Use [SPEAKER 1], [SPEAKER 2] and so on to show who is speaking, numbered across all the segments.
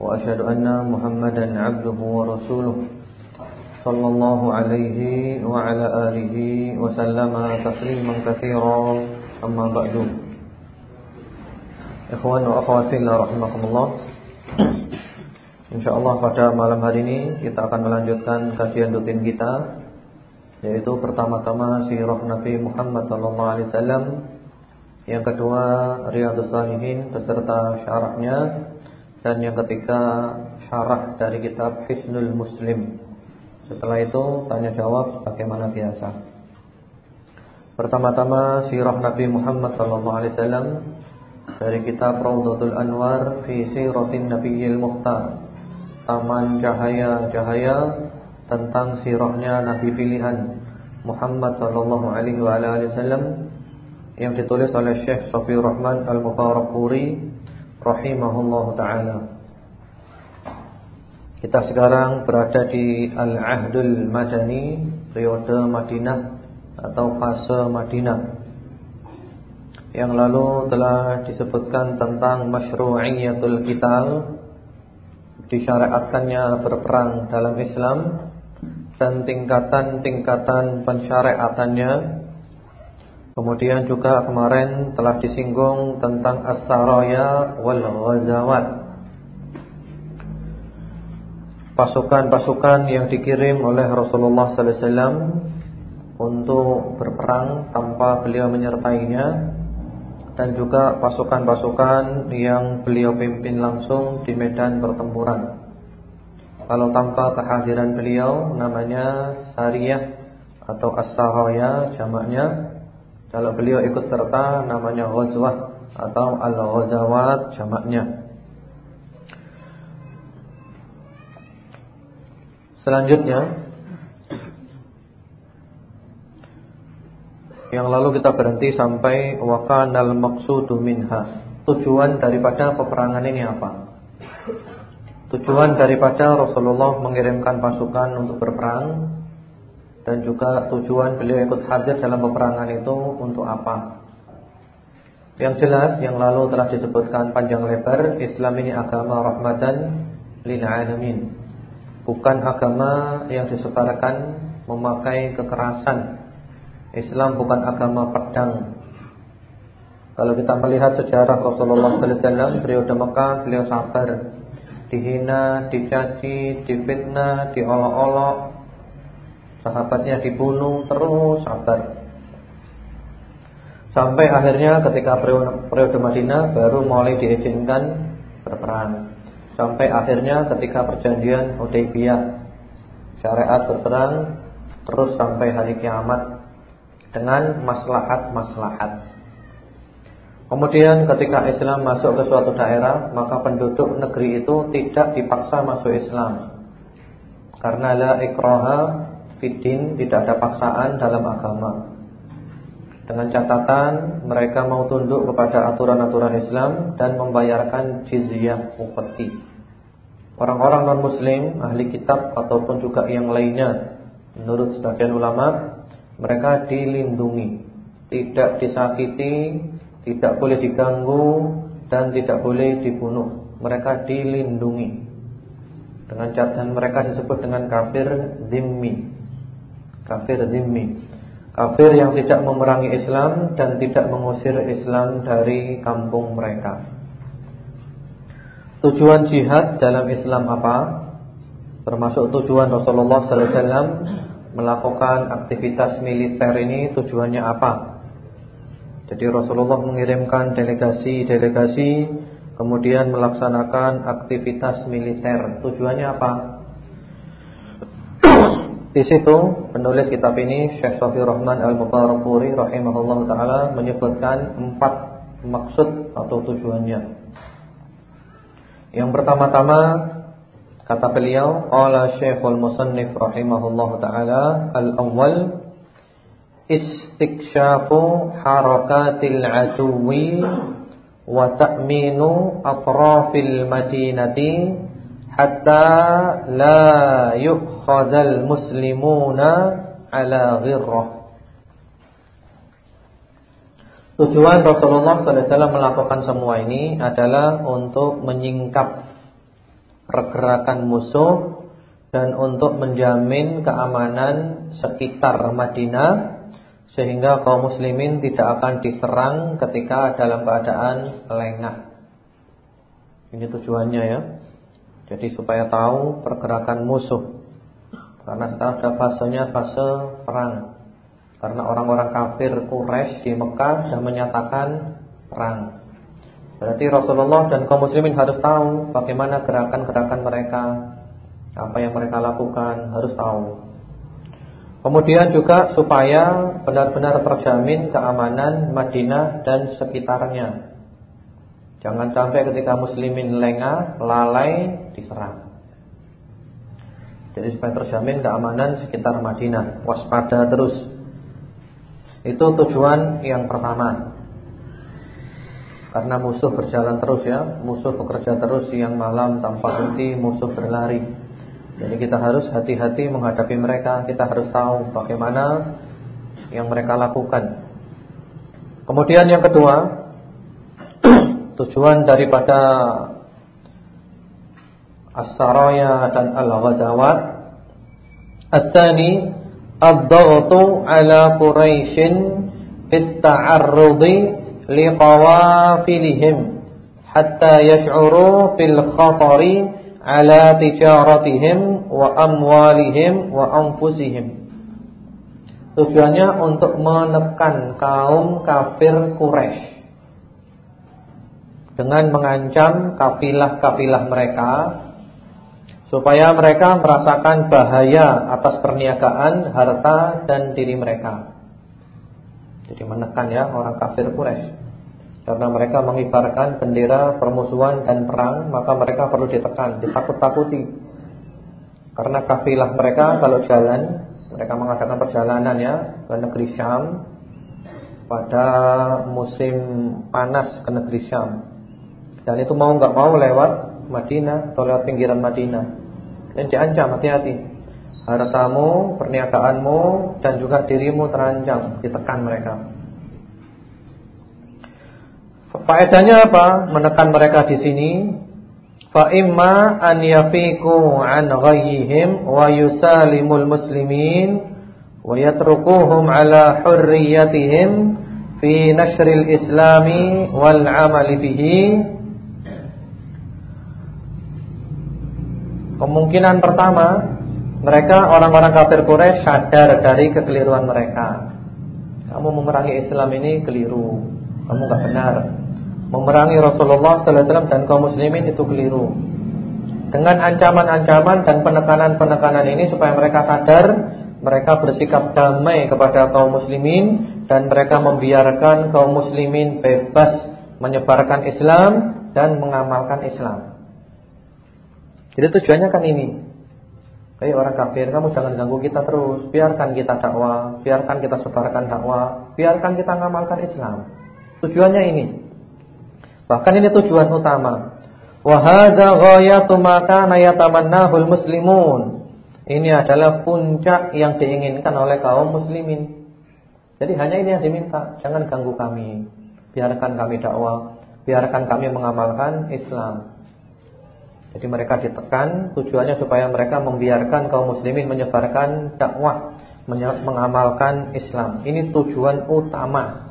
[SPEAKER 1] وأشهد أن محمدا عبده ورسوله صلى الله عليه وعلى آله وسلم تسليما كثيرا أما بعد إخوان وأخوات الله رحمكم الله InsyaAllah pada malam hari ini kita akan melanjutkan kajian rutin kita Yaitu pertama-tama sirah Nabi Muhammad SAW Yang kedua Riyadus Salihin beserta syarahnya dan yang ketiga syarah dari kitab Hisnul Muslim. Setelah itu tanya jawab bagaimana biasa. Pertama-tama sirah Nabi Muhammad sallallahu alaihi wasallam dari kitab Raudhatul Anwar fi Siratin Nabiyil Muhtar. Taman cahaya-cahaya tentang sirahnya nabi pilihan Muhammad sallallahu alaihi wasallam yang ditulis oleh Syekh Safiur Rahman Al-Mubarakpuri rahimahullah taala. Kita sekarang berada di Al-Ahdul Madani, periode Madinah atau fase Madinah. Yang lalu telah disebutkan tentang masyru'iyatul qital, disyariatkannya berperang dalam Islam dan tingkatan-tingkatan pensyariatannya Kemudian juga kemarin telah disinggung tentang as-saraya wal ghazawat. Pasukan-pasukan yang dikirim oleh Rasulullah sallallahu alaihi wasallam untuk berperang tanpa beliau menyertainya dan juga pasukan-pasukan yang beliau pimpin langsung di medan pertempuran. Kalau tanpa kehadiran beliau namanya sariyah atau as-saraya jamaknya kalau beliau ikut serta namanya ghazwah atau al-ghazawat jamaknya. Selanjutnya Yang lalu kita berhenti sampai wakanal maqsudu minha. Tujuan daripada peperangan ini apa? Tujuan daripada Rasulullah mengirimkan pasukan untuk berperang dan juga tujuan beliau ikut hadir dalam peperangan itu untuk apa. Yang jelas yang lalu telah disebutkan panjang lebar Islam ini agama rahmatan lil alamin. Bukan agama yang disebarkan memakai kekerasan. Islam bukan agama pedang. Kalau kita melihat sejarah Rasulullah sallallahu alaihi wasallam periode Mekah beliau sabar. Dihina, dicaci, difitnah, diolok-olok Sahabatnya dibunuh terus sabar. Sampai akhirnya ketika periode Madinah baru mulai diizinkan berperang. Sampai akhirnya ketika perjanjian Hudaybiyah syariat berperang terus sampai hari kiamat dengan maslahat-maslahat. Kemudian ketika Islam masuk ke suatu daerah, maka penduduk negeri itu tidak dipaksa masuk Islam. Karena la ikraha Fidin tidak ada paksaan dalam agama. Dengan catatan mereka mau tunduk kepada aturan-aturan Islam Dan membayarkan jizyah upeti Orang-orang non-muslim, ahli kitab ataupun juga yang lainnya Menurut sebagian ulama Mereka dilindungi. Tidak disakiti Tidak boleh diganggu Dan tidak boleh dibunuh. Mereka dilindungi. Dengan catatan mereka disebut dengan kafir zimmi Kafir zimmi Kafir yang tidak memerangi Islam Dan tidak mengusir Islam dari kampung mereka Tujuan jihad dalam Islam apa? Termasuk tujuan Rasulullah SAW Melakukan aktivitas militer ini tujuannya apa? Jadi Rasulullah mengirimkan delegasi-delegasi Kemudian melaksanakan aktivitas militer Tujuannya apa? Di situ penulis kitab ini Syekh Safi Rahman Al-Mubarakpuri rahimahullah taala menyebutkan empat maksud atau tujuannya. Yang pertama-tama Kata beliau, qala Syekhul Musannif rahimahullahu taala, al-awwal istikshafu harakatil aduwi wa ta'minu atrafil madinati hatta la yukhadhal muslimuna ala ghirrah. Tujuan Rasulullah SAW melakukan semua ini adalah untuk menyingkap pergerakan musuh dan untuk menjamin keamanan sekitar Madinah sehingga kaum muslimin tidak akan diserang ketika dalam keadaan lengah. Ini tujuannya ya. Jadi supaya tahu pergerakan musuh. Karena sekarang ada fasenya fase perang. Karena orang-orang kafir Quraisy di Mekah sudah menyatakan perang. Berarti Rasulullah dan kaum muslimin harus tahu bagaimana gerakan-gerakan mereka, apa yang mereka lakukan, harus tahu. Kemudian juga supaya benar-benar terjamin keamanan Madinah dan sekitarnya. Jangan sampai ketika muslimin lengah, lalai, diserang. Jadi supaya terjamin keamanan sekitar Madinah, waspada terus. Itu tujuan yang pertama. Karena musuh berjalan terus ya Musuh bekerja terus siang malam tanpa henti Musuh berlari Jadi kita harus hati-hati menghadapi mereka Kita harus tahu bagaimana Yang mereka lakukan Kemudian yang kedua Tujuan daripada As-Saraya dan Al-Ghazawat. At-Tani Ad-Dhaghtu ala Quraishin Fit-ta'arrudi liqawafilihim hatta yash'uru fil khatari ala tijaratihim wa amwalihim wa anfusihim. Tujuannya untuk menekan kaum kafir Quraisy dengan mengancam kafilah-kafilah mereka supaya mereka merasakan bahaya atas perniagaan harta dan diri mereka. Jadi menekan ya orang kafir Quraisy. Karena mereka mengibarkan bendera permusuhan dan perang, maka mereka perlu ditekan, ditakut-takuti. Karena kafilah mereka kalau jalan, mereka mengadakan perjalanan ya ke negeri Syam pada musim panas ke negeri Syam. Dan itu mau nggak mau lewat Madinah atau lewat pinggiran Madinah. Dan diancam hati-hati. Hartamu, perniagaanmu dan juga dirimu terancam, ditekan mereka. Faedahnya apa? Menekan mereka di sini. Fa imma an yafiqu an ghayyihim wa yusalimul muslimin wa yatrukuhum ala hurriyatihim fi nashril islami wal amali bihi. Kemungkinan pertama, mereka orang-orang kafir Quraisy sadar dari kekeliruan mereka. Kamu memerangi Islam ini keliru. Kamu enggak benar memerangi Rasulullah sallallahu alaihi dan kaum muslimin itu keliru. Dengan ancaman-ancaman dan penekanan-penekanan ini supaya mereka sadar, mereka bersikap damai kepada kaum muslimin dan mereka membiarkan kaum muslimin bebas menyebarkan Islam dan mengamalkan Islam. Jadi tujuannya kan ini. Hei orang kafir, kamu jangan ganggu kita terus. Biarkan kita dakwah, biarkan kita sebarkan dakwah, biarkan kita mengamalkan Islam. Tujuannya ini. Bahkan ini tujuan utama. Wa hadza ghayatu yatamannahul muslimun. Ini adalah puncak yang diinginkan oleh kaum muslimin. Jadi hanya ini yang diminta, jangan ganggu kami. Biarkan kami dakwah, biarkan kami mengamalkan Islam. Jadi mereka ditekan tujuannya supaya mereka membiarkan kaum muslimin menyebarkan dakwah, mengamalkan Islam. Ini tujuan utama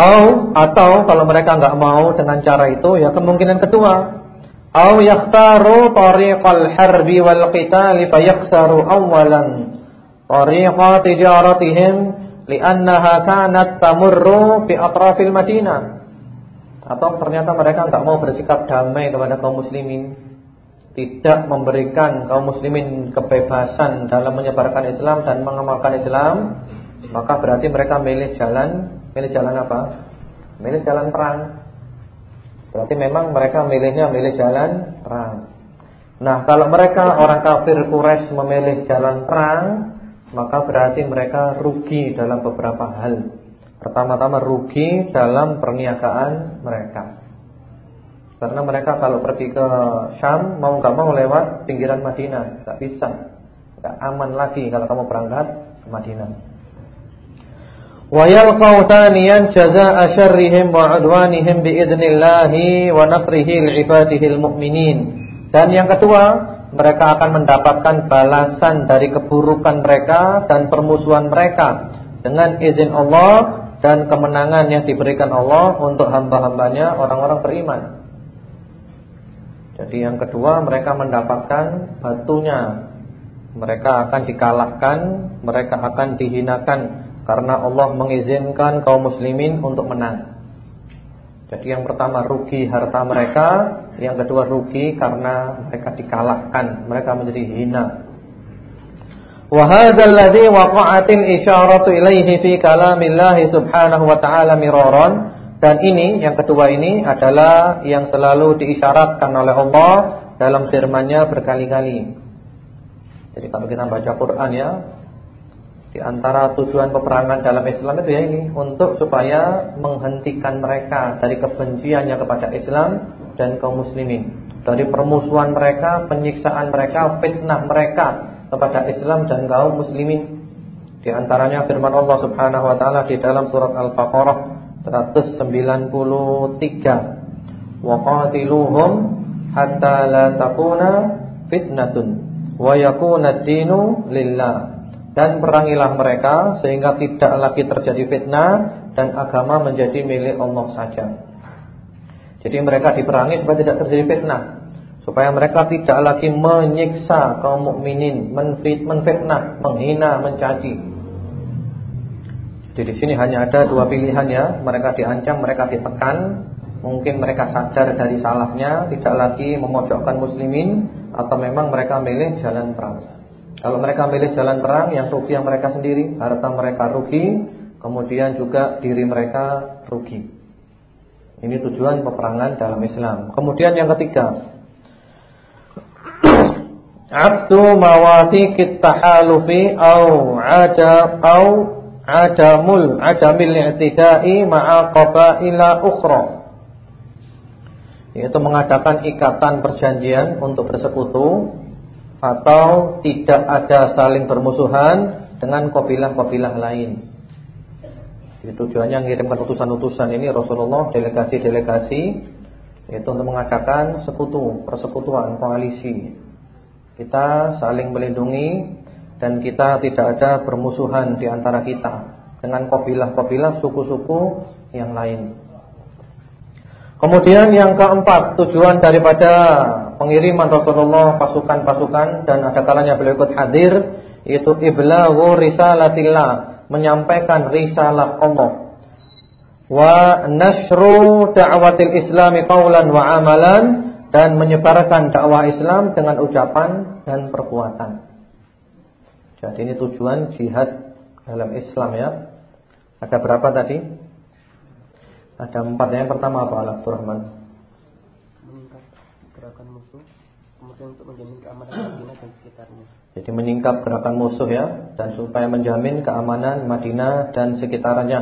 [SPEAKER 1] Au atau kalau mereka nggak mau dengan cara itu ya kemungkinan kedua. Au yakhtaru tariqal harbi wal qital fayakhsaru awalan tariqa tijaratihim li'annaha kanat tamurru fi atrafil Madinah. Atau ternyata mereka nggak mau bersikap damai kepada kaum muslimin, tidak memberikan kaum muslimin kebebasan dalam menyebarkan Islam dan mengamalkan Islam, maka berarti mereka milih jalan Milih jalan apa? Milih jalan perang. Berarti memang mereka milihnya milih jalan perang. Nah, kalau mereka orang kafir Quraisy memilih jalan perang, maka berarti mereka rugi dalam beberapa hal. Pertama-tama rugi dalam perniagaan mereka. Karena mereka kalau pergi ke Syam mau nggak mau lewat pinggiran Madinah, nggak bisa. nggak aman lagi kalau kamu berangkat ke Madinah. Wa li'ibadihi al-mu'minin. Dan yang kedua, mereka akan mendapatkan balasan dari keburukan mereka dan permusuhan mereka dengan izin Allah dan kemenangan yang diberikan Allah untuk hamba-hambanya orang-orang beriman. Jadi yang kedua mereka mendapatkan batunya. Mereka akan dikalahkan, mereka akan dihinakan karena Allah mengizinkan kaum muslimin untuk menang. Jadi yang pertama rugi harta mereka, yang kedua rugi karena mereka dikalahkan, mereka menjadi hina. Wa hadzal ladzi waqa'atil subhanahu wa ta'ala dan ini yang kedua ini adalah yang selalu diisyaratkan oleh Allah dalam firman-Nya berkali-kali. Jadi kalau kita baca Quran ya, di antara tujuan peperangan dalam Islam itu ya ini untuk supaya menghentikan mereka dari kebenciannya kepada Islam dan kaum muslimin, dari permusuhan mereka, penyiksaan mereka, fitnah mereka kepada Islam dan kaum muslimin. Di antaranya firman Allah Subhanahu wa taala di dalam surat Al-Baqarah 193. Wa qatiluhum hatta la takuna fitnatun wa yakuna ad-dinu lillah dan perangilah mereka sehingga tidak lagi terjadi fitnah dan agama menjadi milik Allah saja. Jadi mereka diperangi supaya tidak terjadi fitnah, supaya mereka tidak lagi menyiksa kaum mukminin, menfit, menfitnah, menghina, mencaci. Jadi di sini hanya ada dua pilihan ya, mereka diancam, mereka ditekan, mungkin mereka sadar dari salahnya, tidak lagi memojokkan muslimin atau memang mereka milih jalan perang. Kalau mereka milih jalan perang yang rugi yang mereka sendiri, harta mereka rugi, kemudian juga diri mereka rugi. Ini tujuan peperangan dalam Islam. Kemudian yang ketiga, abdu mawati kitahalufi au ada au adamul adamil i'tidai ma'a qabaila ukhra. Yaitu mengadakan ikatan perjanjian untuk bersekutu atau tidak ada saling bermusuhan dengan kabilah-kabilah lain. Jadi tujuannya mengirimkan utusan-utusan ini Rasulullah delegasi-delegasi itu untuk mengadakan sekutu, persekutuan, koalisi. Kita saling melindungi dan kita tidak ada bermusuhan di antara kita dengan kabilah-kabilah suku-suku yang lain. Kemudian yang keempat, tujuan daripada pengiriman Rasulullah pasukan-pasukan dan ada kalanya beliau ikut hadir yaitu iblaghu risalatillah, menyampaikan risalah Allah. Wa nashru da'watil islami qawlan wa amalan dan menyebarkan dakwah Islam dengan ucapan dan perbuatan. Jadi ini tujuan jihad dalam Islam ya. Ada berapa tadi? Ada empat. Yang pertama apa Abdurrahman?
[SPEAKER 2] Meningkat gerakan musuh, kemudian untuk menjamin keamanan Madinah dan sekitarnya.
[SPEAKER 1] Jadi meningkat gerakan musuh ya, dan supaya menjamin keamanan Madinah dan sekitarnya,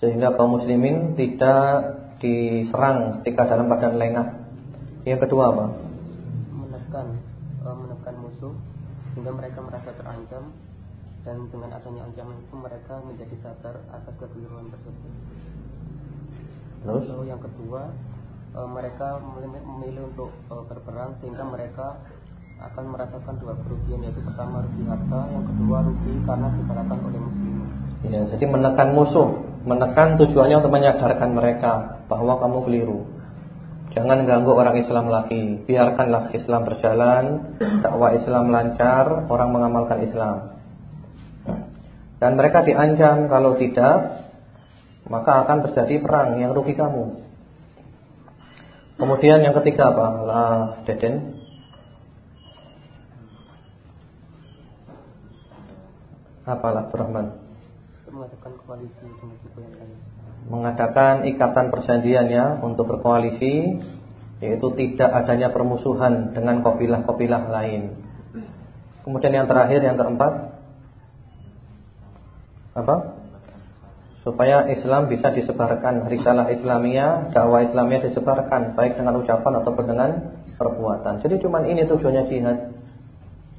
[SPEAKER 1] sehingga kaum muslimin tidak diserang ketika dalam keadaan lengah. Yang kedua apa?
[SPEAKER 2] Menekan, uh, menekan musuh sehingga mereka merasa terancam dan dengan adanya ancaman itu mereka menjadi sadar atas kekeliruan tersebut.
[SPEAKER 1] Terus?
[SPEAKER 2] Lalu yang kedua e, mereka memilih untuk e, berperang sehingga mereka akan merasakan dua kerugian yaitu pertama rugi harta, yang kedua rugi karena dikalahkan oleh muslimin.
[SPEAKER 1] Ya, jadi menekan musuh, menekan tujuannya untuk menyadarkan mereka bahwa kamu keliru. Jangan ganggu orang Islam lagi, biarkanlah Islam berjalan, dakwah Islam lancar, orang mengamalkan Islam. Dan mereka diancam kalau tidak maka akan terjadi perang yang rugi kamu. Kemudian yang ketiga apa? Lah, Deden. Apalah Abdurrahman?
[SPEAKER 2] Mengadakan koalisi dengan.
[SPEAKER 1] Mengadakan ikatan perjanjian ya untuk berkoalisi yaitu tidak adanya permusuhan dengan kabilah-kabilah lain. Kemudian yang terakhir yang keempat apa? Supaya Islam bisa disebarkan, risalah Islamiyah, dakwah Islamiyah disebarkan baik dengan ucapan ataupun dengan perbuatan. Jadi cuma ini tujuannya jihad.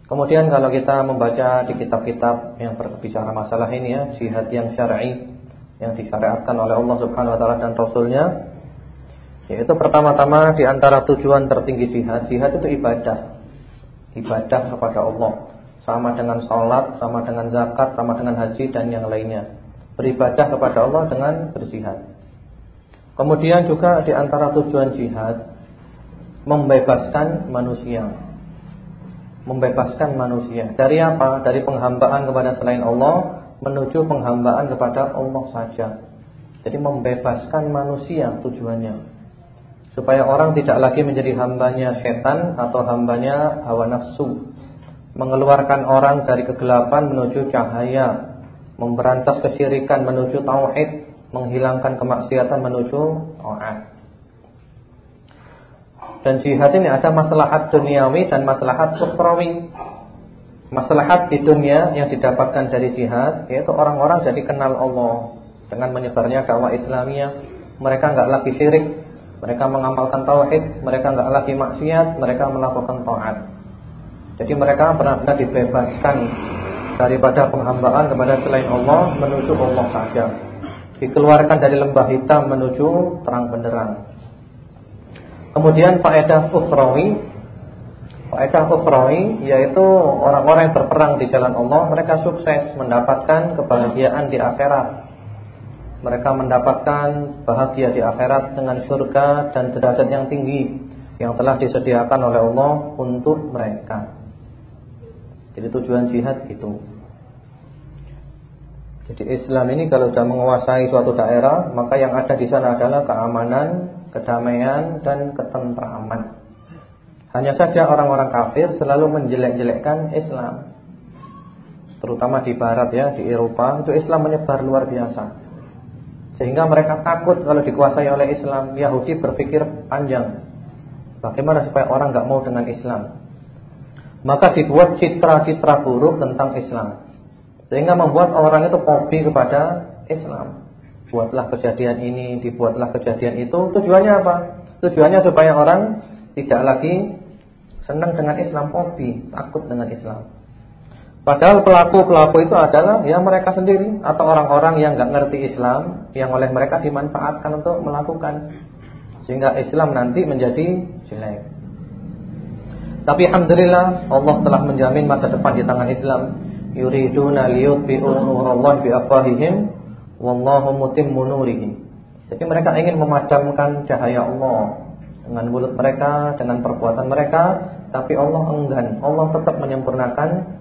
[SPEAKER 1] Kemudian kalau kita membaca di kitab-kitab yang berbicara masalah ini ya, jihad yang syar'i yang disyariatkan oleh Allah Subhanahu wa taala dan rasulnya yaitu pertama-tama di antara tujuan tertinggi jihad, jihad itu ibadah. Ibadah kepada Allah. Sama dengan sholat, sama dengan zakat, sama dengan haji dan yang lainnya. Beribadah kepada Allah dengan berjihad. Kemudian juga di antara tujuan jihad membebaskan manusia. Membebaskan manusia. Dari apa? Dari penghambaan kepada selain Allah menuju penghambaan kepada Allah saja. Jadi membebaskan manusia tujuannya supaya orang tidak lagi menjadi hambanya setan atau hambanya hawa nafsu mengeluarkan orang dari kegelapan menuju cahaya memberantas kesyirikan menuju tauhid menghilangkan kemaksiatan menuju taat dan jihad ini ada maslahat duniawi dan maslahat ukhrawi maslahat di dunia yang didapatkan dari jihad yaitu orang-orang jadi kenal Allah dengan menyebarnya dakwah Islamiyah mereka enggak lagi syirik mereka mengamalkan tauhid, mereka enggak lagi maksiat, mereka melakukan taat. Jadi mereka benar-benar dibebaskan daripada penghambaan kepada selain Allah menuju Allah saja. Dikeluarkan dari lembah hitam menuju terang benderang. Kemudian faedah ukhrawi Faedah ukhrawi yaitu orang-orang yang berperang di jalan Allah mereka sukses mendapatkan kebahagiaan di akhirat mereka mendapatkan bahagia di akhirat dengan surga dan derajat yang tinggi yang telah disediakan oleh Allah untuk mereka. Jadi tujuan jihad itu. Jadi Islam ini kalau sudah menguasai suatu daerah, maka yang ada di sana adalah keamanan, kedamaian dan ketentraman. Hanya saja orang-orang kafir selalu menjelek-jelekkan Islam. Terutama di barat ya, di Eropa, itu Islam menyebar luar biasa. Sehingga mereka takut kalau dikuasai oleh Islam. Yahudi berpikir panjang. Bagaimana supaya orang nggak mau dengan Islam? Maka dibuat citra-citra buruk tentang Islam. Sehingga membuat orang itu hobi kepada Islam. Buatlah kejadian ini, dibuatlah kejadian itu. Tujuannya apa? Tujuannya supaya orang tidak lagi senang dengan Islam, hobi, takut dengan Islam. Padahal pelaku-pelaku itu adalah ya mereka sendiri atau orang-orang yang nggak ngerti Islam yang oleh mereka dimanfaatkan untuk melakukan sehingga Islam nanti menjadi jelek. Tapi alhamdulillah Allah telah menjamin masa depan di tangan Islam. Yuriduna wallahu mutimmu nurihi. Jadi mereka ingin memadamkan cahaya Allah dengan mulut mereka, dengan perbuatan mereka, tapi Allah enggan. Allah tetap menyempurnakan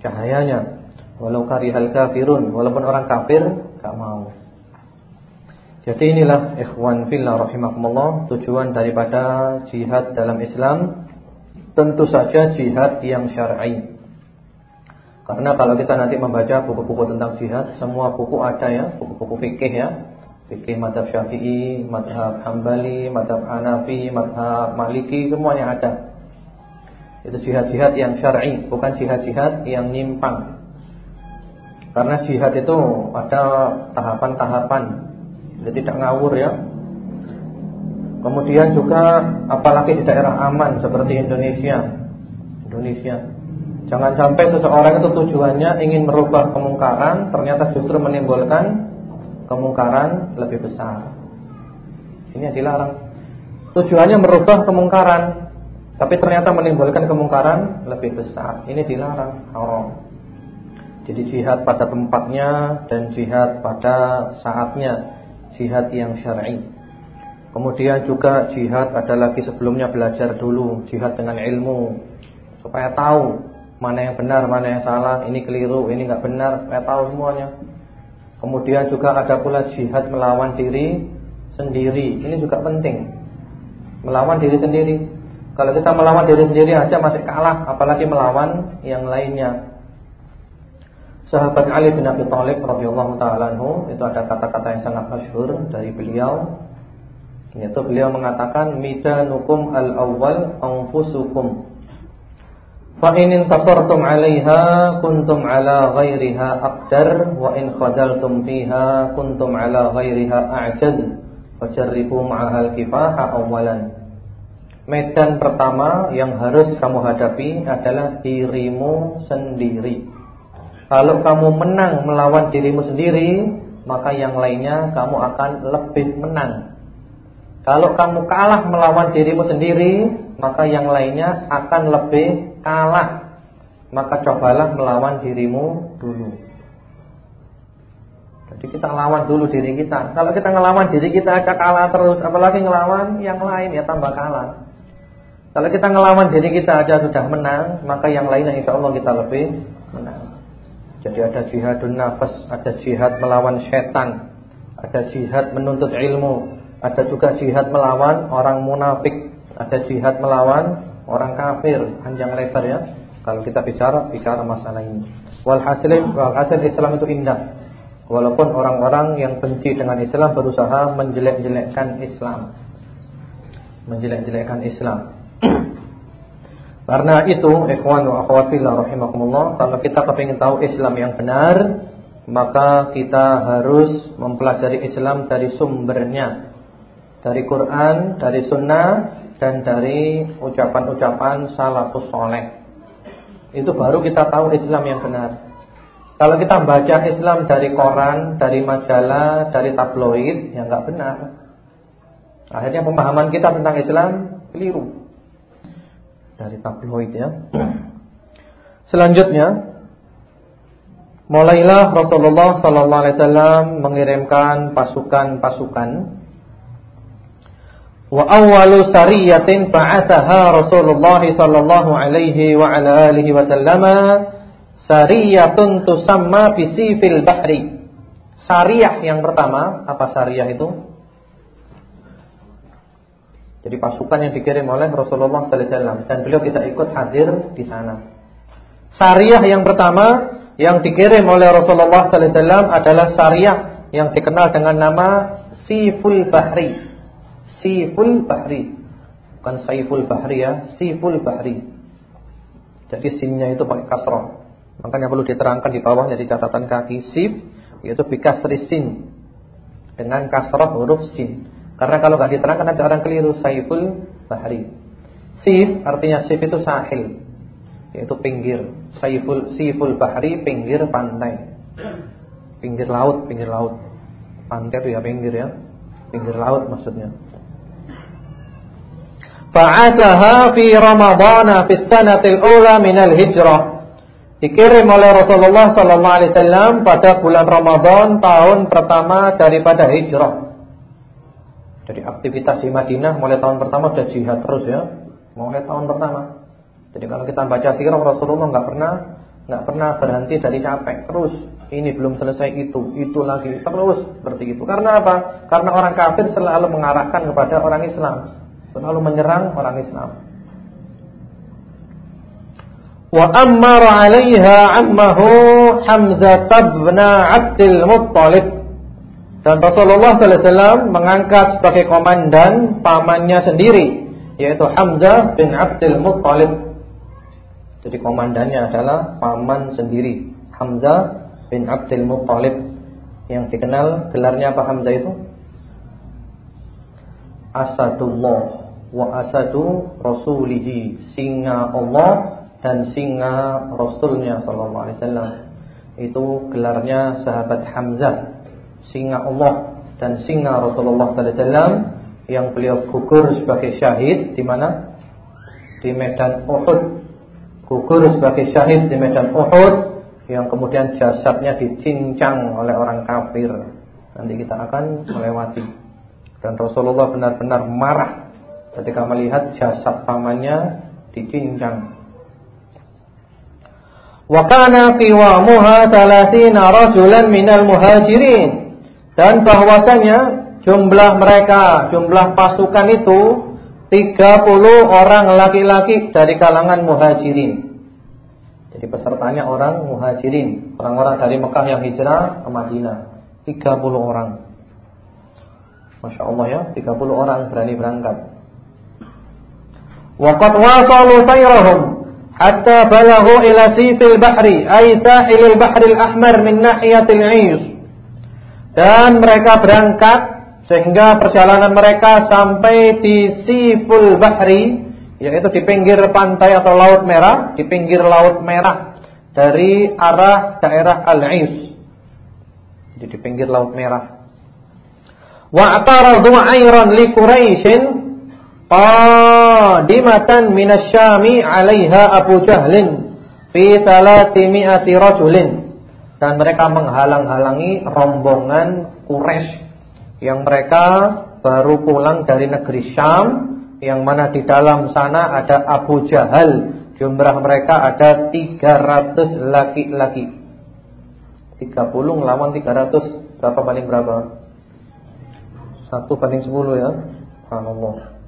[SPEAKER 1] cahayanya walau karihal kafirun walaupun orang kafir enggak mau jadi inilah ikhwan fillah rahimakumullah tujuan daripada jihad dalam Islam tentu saja jihad yang syar'i karena kalau kita nanti membaca buku-buku tentang jihad semua buku ada ya buku-buku fikih ya fikih madhab syafi'i madhab hambali madhab hanafi madhab maliki semuanya ada itu jihad-jihad yang syar'i, bukan jihad-jihad yang nyimpang. Karena jihad itu ada tahapan-tahapan. Jadi tidak ngawur ya. Kemudian juga apalagi di daerah aman seperti Indonesia. Indonesia. Jangan sampai seseorang itu tujuannya ingin merubah kemungkaran, ternyata justru menimbulkan kemungkaran lebih besar. Ini dilarang. Tujuannya merubah kemungkaran, tapi ternyata menimbulkan kemungkaran lebih besar. Ini dilarang, haram. Jadi jihad pada tempatnya dan jihad pada saatnya, jihad yang syar'i. Kemudian juga jihad ada lagi sebelumnya belajar dulu, jihad dengan ilmu supaya tahu mana yang benar, mana yang salah, ini keliru, ini enggak benar, supaya tahu semuanya. Kemudian juga ada pula jihad melawan diri sendiri. Ini juga penting. Melawan diri sendiri. Kalau kita melawan diri sendiri aja masih kalah, apalagi melawan yang lainnya. Sahabat Ali bin Abi Thalib radhiyallahu taala itu ada kata-kata yang sangat masyhur dari beliau. Yaitu beliau mengatakan midanukum al-awwal anfusukum. Fa in intasartum 'alaiha kuntum 'ala ghairiha aqdar wa in khadaltum fiha kuntum 'ala ghairiha a'jaz. Fajarribu ma'ahal kifaha. Medan pertama yang harus kamu hadapi adalah dirimu sendiri. Kalau kamu menang melawan dirimu sendiri, maka yang lainnya kamu akan lebih menang. Kalau kamu kalah melawan dirimu sendiri, maka yang lainnya akan lebih kalah. Maka cobalah melawan dirimu dulu. Jadi kita lawan dulu diri kita. Kalau kita ngelawan diri kita aja kalah terus, apalagi ngelawan yang lain ya tambah kalah. Kalau kita ngelawan diri kita aja sudah menang, maka yang lainnya insya Allah kita lebih menang. Jadi ada jihadun nafas, ada jihad melawan setan, ada jihad menuntut ilmu, ada juga jihad melawan orang munafik, ada jihad melawan orang kafir, panjang lebar ya. Kalau kita bicara bicara masalah ini. Walhasil walhasil Islam itu indah. Walaupun orang-orang yang benci dengan Islam berusaha menjelek-jelekkan Islam. Menjelek-jelekkan Islam. Karena itu, ikhwan wa akhwat fillah rahimakumullah, kalau kita kepingin tahu Islam yang benar, maka kita harus mempelajari Islam dari sumbernya. Dari Quran, dari sunnah, dan dari ucapan-ucapan salafus soleh. Itu baru kita tahu Islam yang benar. Kalau kita baca Islam dari koran, dari majalah, dari tabloid, ya nggak benar. Akhirnya pemahaman kita tentang Islam keliru. Dari tabloid ya. Selanjutnya, mulailah Rasulullah sallallahu alaihi wasallam mengirimkan pasukan-pasukan Wa awwalu sariyatin ba'athaha Rasulullah sallallahu alaihi wa ala alihi wasallama Sariyatun tusamma bisifil bahri. Sariyah yang pertama, apa sariyah itu? Jadi pasukan yang dikirim oleh Rasulullah sallallahu alaihi wasallam dan beliau tidak ikut hadir di sana. Sariyah yang pertama yang dikirim oleh Rasulullah sallallahu alaihi wasallam adalah sariyah yang dikenal dengan nama Siful Bahri. Siful Bahri. Bukan Saiful Bahri ya, Siful Bahri. Jadi sinnya itu pakai kasroh. Makanya perlu diterangkan di bawah jadi catatan kaki sif yaitu bikasri sin dengan kasrah huruf sin. Karena kalau nggak diterangkan nanti orang keliru saiful bahri. Sif artinya sif itu sahil yaitu pinggir. Saiful siful bahri pinggir pantai. Pinggir laut, pinggir laut. Pantai itu ya pinggir ya. Pinggir laut maksudnya. Fa'ataha fi Ramadhan fi sanatil ula minal hijrah dikirim oleh Rasulullah sallallahu alaihi wasallam pada bulan Ramadan tahun pertama daripada hijrah. Jadi aktivitas di Madinah mulai tahun pertama sudah jihad terus ya. Mulai tahun pertama. Jadi kalau kita baca sirah Rasulullah nggak pernah nggak pernah berhenti dari capek terus. Ini belum selesai itu, itu lagi terus seperti itu. Karena apa? Karena orang kafir selalu mengarahkan kepada orang Islam, selalu menyerang orang Islam. Wa ammar 'alaiha 'ammahu Hamzah bin Abdul Muttalib. Dan Rasulullah sallallahu alaihi wasallam mengangkat sebagai komandan pamannya sendiri yaitu Hamzah bin Abdul Muttalib. Jadi komandannya adalah paman sendiri Hamzah bin Abdul Muttalib. Yang dikenal gelarnya apa Hamzah itu? Asadullah wa asadu rasulihi. Singa Allah dan singa Rasulnya Sallallahu Alaihi Wasallam. Itu gelarnya sahabat Hamzah. Singa Allah dan singa Rasulullah Sallallahu Alaihi Wasallam yang beliau gugur sebagai syahid di mana? Di medan Uhud. Gugur sebagai syahid di medan Uhud yang kemudian jasadnya dicincang oleh orang kafir. Nanti kita akan melewati. Dan Rasulullah benar-benar marah ketika melihat jasad pamannya dicincang Wa kana qiwamuha 30 rajulan minal muhajirin. Dan bahwasanya jumlah mereka, jumlah pasukan itu 30 orang laki-laki dari kalangan muhajirin. Jadi pesertanya orang muhajirin, orang-orang dari Mekah yang hijrah ke Madinah. 30 orang. Masya Allah ya 30 orang berani berangkat Waqad wasalu sayrahum hatta balaghu ila sifil bahri ay sahilil bahril ahmar min nahiyatil 'is dan mereka berangkat sehingga perjalanan mereka sampai di Siful Bahri yaitu di pinggir pantai atau laut merah, di pinggir laut merah dari arah daerah Al-Is. Jadi di pinggir laut merah. Wa ataradu ayran li Quraisyin qadimatan minasyami 'alaiha Abu Jahlin fi 300 rajulin. Dan mereka menghalang-halangi rombongan Quraisy yang mereka baru pulang dari negeri Syam yang mana di dalam sana ada Abu Jahal. Jumlah mereka ada 300 laki-laki. 30 lawan 300 berapa banding berapa? Satu banding 10 ya. Allah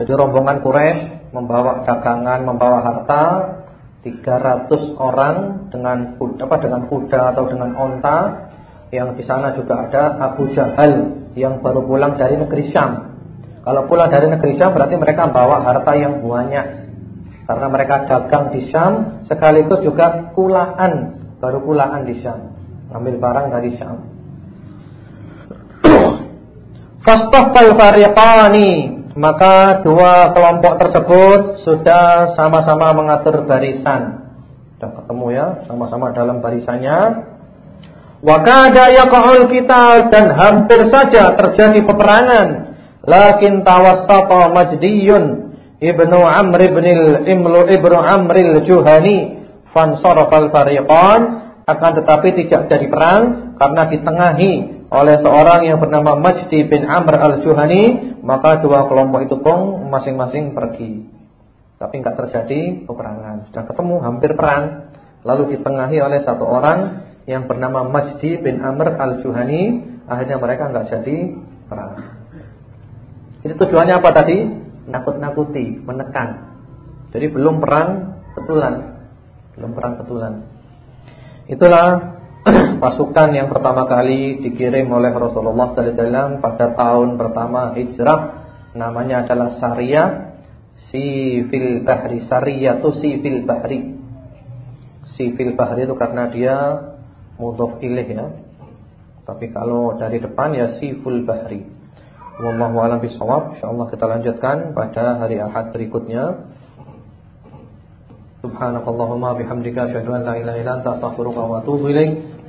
[SPEAKER 1] jadi rombongan Quraisy membawa dagangan membawa harta 300 orang dengan apa dengan kuda atau dengan onta yang di sana juga ada Abu Jahal yang baru pulang dari negeri Syam. Kalau pulang dari negeri Syam berarti mereka bawa harta yang banyak karena mereka dagang di Syam sekaligus juga kulaan baru kulaan di Syam ambil barang dari Syam. Fastafal fariqani maka dua kelompok tersebut sudah sama-sama mengatur barisan. Sudah ketemu ya, sama-sama dalam barisannya. Wa kada yaqul kita dan hampir saja terjadi peperangan. Lakin tawassata Majdiyun ibnu Amr ibn al-Imlu ibnu Amr al-Juhani fansarafal fariqan akan tetapi tidak jadi perang karena ditengahi oleh seorang yang bernama Majdi bin Amr al-Juhani, maka dua kelompok itu pun masing-masing pergi. Tapi enggak terjadi peperangan. Sudah ketemu hampir perang, lalu ditengahi oleh satu orang yang bernama Majdi bin Amr al-Juhani, akhirnya mereka enggak jadi perang. Jadi tujuannya apa tadi? Nakut-nakuti, menekan. Jadi belum perang betulan. Belum perang betulan. Itulah pasukan yang pertama kali dikirim oleh Rasulullah sallallahu alaihi wasallam pada tahun pertama hijrah namanya adalah Sariyah si fil bahri Sariyatu si fil bahri. Si fil bahri itu karena dia mudhof ilaih ya. Tapi kalau dari depan ya si fil bahri. Wallahu a'lam insyaallah kita lanjutkan pada hari Ahad berikutnya. Subhanakallahumma bihamdika asyhadu an la ilaha illa anta astaghfiruka wa.